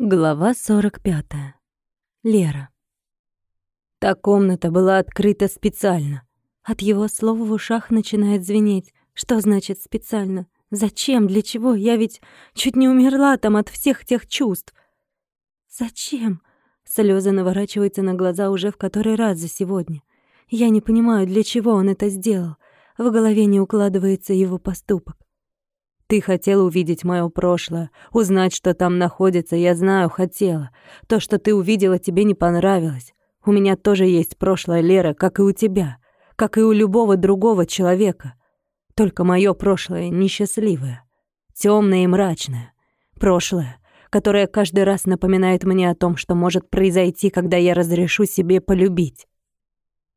Глава 45. Лера. Та комната была открыта специально. От его слов в ушах начинает звенеть. Что значит специально? Зачем? Для чего? Я ведь чуть не умерла там от всех тех чувств. Зачем? Слезы наворачиваются на глаза уже в который раз за сегодня. Я не понимаю, для чего он это сделал. В голове не укладывается его поступок. Ты хотела увидеть моё прошлое, узнать, что там находится, я знаю, хотела. То, что ты увидела, тебе не понравилось. У меня тоже есть прошлое, Лера, как и у тебя, как и у любого другого человека. Только моё прошлое несчастливое, тёмное и мрачное. Прошлое, которое каждый раз напоминает мне о том, что может произойти, когда я разрешу себе полюбить.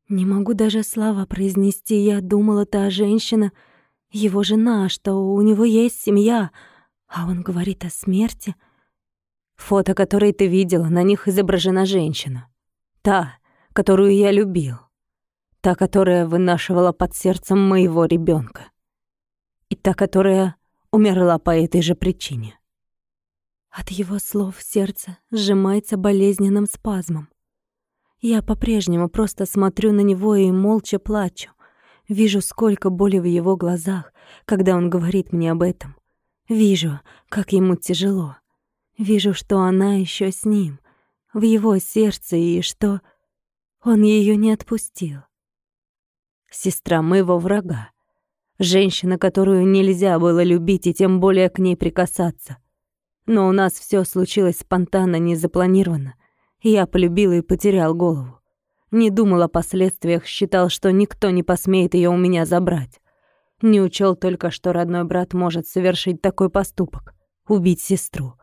Не могу даже слова произнести. Я думала, та женщина — его жена, что у него есть семья, а он говорит о смерти. Фото, которые ты видела, на них изображена женщина. Та, которую я любил. Та, которая вынашивала под сердцем моего ребенка. И та, которая умерла по этой же причине. От его слов сердце сжимается болезненным спазмом. Я по-прежнему просто смотрю на него и молча плачу. Вижу, сколько боли в его глазах, когда он говорит мне об этом. Вижу, как ему тяжело. Вижу, что она еще с ним, в его сердце, и что он ее не отпустил. Сестра моего врага. Женщина, которую нельзя было любить и тем более к ней прикасаться. Но у нас все случилось спонтанно, незапланированно. Я полюбил и потерял голову. Не думал о последствиях, считал, что никто не посмеет ее у меня забрать. Не учел только, что родной брат может совершить такой поступок — убить сестру.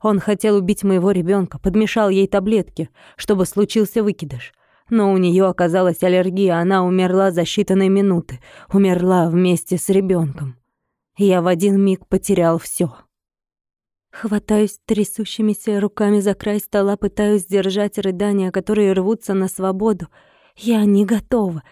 Он хотел убить моего ребенка, подмешал ей таблетки, чтобы случился выкидыш. Но у нее оказалась аллергия, она умерла за считанные минуты, умерла вместе с ребенком. Я в один миг потерял все. Хватаюсь трясущимися руками за край стола, пытаюсь сдержать рыдания, которые рвутся на свободу. Я не готова.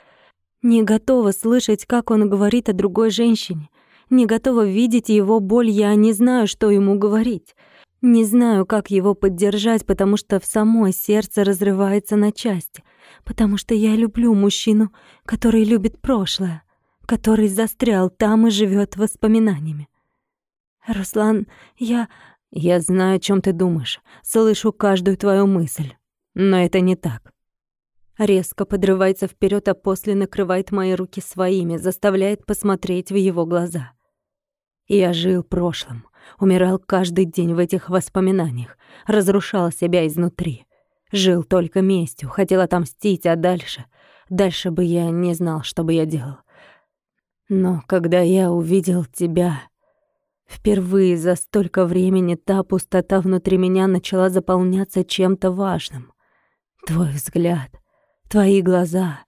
Не готова слышать, как он говорит о другой женщине. Не готова видеть его боль, я не знаю, что ему говорить. Не знаю, как его поддержать, потому что в самой сердце разрывается на части. Потому что я люблю мужчину, который любит прошлое, который застрял там и живет воспоминаниями. «Руслан, я... Я знаю, о чем ты думаешь, слышу каждую твою мысль. Но это не так. Резко подрывается вперед, а после накрывает мои руки своими, заставляет посмотреть в его глаза. Я жил прошлым, умирал каждый день в этих воспоминаниях, разрушал себя изнутри. Жил только местью, хотел отомстить, а дальше... Дальше бы я не знал, что бы я делал. Но когда я увидел тебя, Впервые за столько времени та пустота внутри меня начала заполняться чем-то важным. Твой взгляд, твои глаза.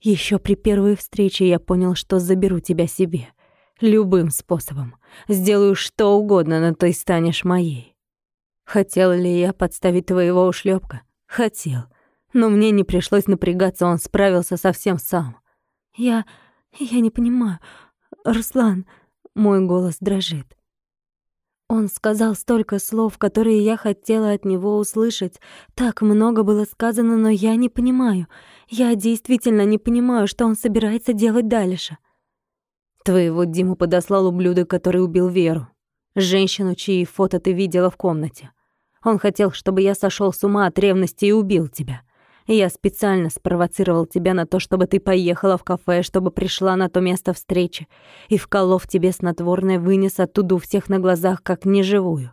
Еще при первой встрече я понял, что заберу тебя себе. Любым способом. Сделаю что угодно, но ты станешь моей. Хотел ли я подставить твоего ушлепка? Хотел. Но мне не пришлось напрягаться, он справился совсем сам. Я... я не понимаю. Руслан... Мой голос дрожит. Он сказал столько слов, которые я хотела от него услышать. Так много было сказано, но я не понимаю. Я действительно не понимаю, что он собирается делать дальше. Твоего Диму подослал ублюдок, который убил Веру. Женщину, чьи фото ты видела в комнате. Он хотел, чтобы я сошел с ума от ревности и убил тебя. Я специально спровоцировал тебя на то, чтобы ты поехала в кафе, чтобы пришла на то место встречи, и, вколов тебе снотворное, вынес оттуда у всех на глазах, как неживую.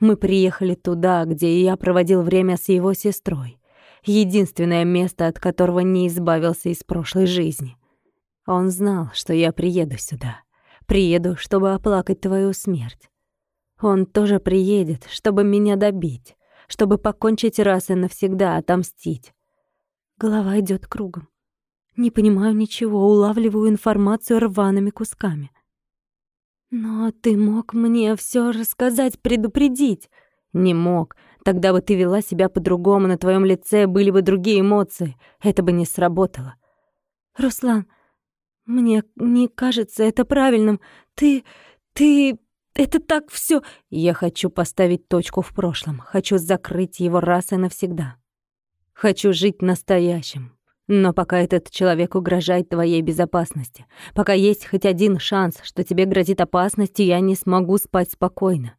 Мы приехали туда, где я проводил время с его сестрой. Единственное место, от которого не избавился из прошлой жизни. Он знал, что я приеду сюда. Приеду, чтобы оплакать твою смерть. Он тоже приедет, чтобы меня добить, чтобы покончить раз и навсегда, отомстить. Голова идет кругом. Не понимаю ничего, улавливаю информацию рваными кусками. Но ты мог мне все рассказать, предупредить. Не мог. Тогда бы ты вела себя по-другому, на твоем лице были бы другие эмоции. Это бы не сработало. Руслан, мне не кажется это правильным. Ты... ты... это так все. Я хочу поставить точку в прошлом. Хочу закрыть его раз и навсегда. Хочу жить настоящим. Но пока этот человек угрожает твоей безопасности, пока есть хоть один шанс, что тебе грозит опасность, я не смогу спать спокойно.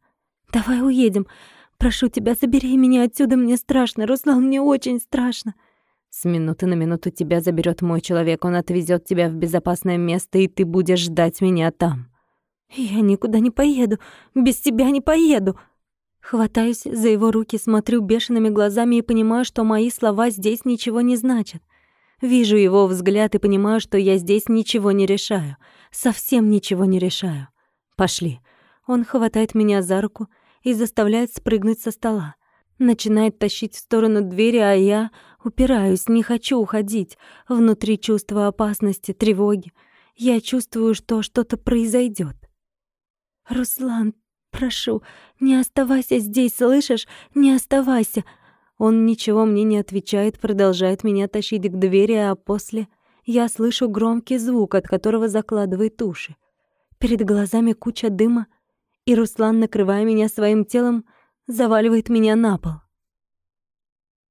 Давай уедем. Прошу тебя, забери меня отсюда, мне страшно. Руслан, мне очень страшно. С минуты на минуту тебя заберет мой человек, он отвезет тебя в безопасное место, и ты будешь ждать меня там. Я никуда не поеду, без тебя не поеду. Хватаюсь за его руки, смотрю бешеными глазами и понимаю, что мои слова здесь ничего не значат. Вижу его взгляд и понимаю, что я здесь ничего не решаю. Совсем ничего не решаю. Пошли. Он хватает меня за руку и заставляет спрыгнуть со стола. Начинает тащить в сторону двери, а я упираюсь, не хочу уходить. Внутри чувство опасности, тревоги. Я чувствую, что что-то произойдет. «Руслан, прошу, не оставайся здесь, слышишь? Не оставайся!» Он ничего мне не отвечает, продолжает меня тащить к двери, а после я слышу громкий звук, от которого закладывает уши. Перед глазами куча дыма, и Руслан, накрывая меня своим телом, заваливает меня на пол.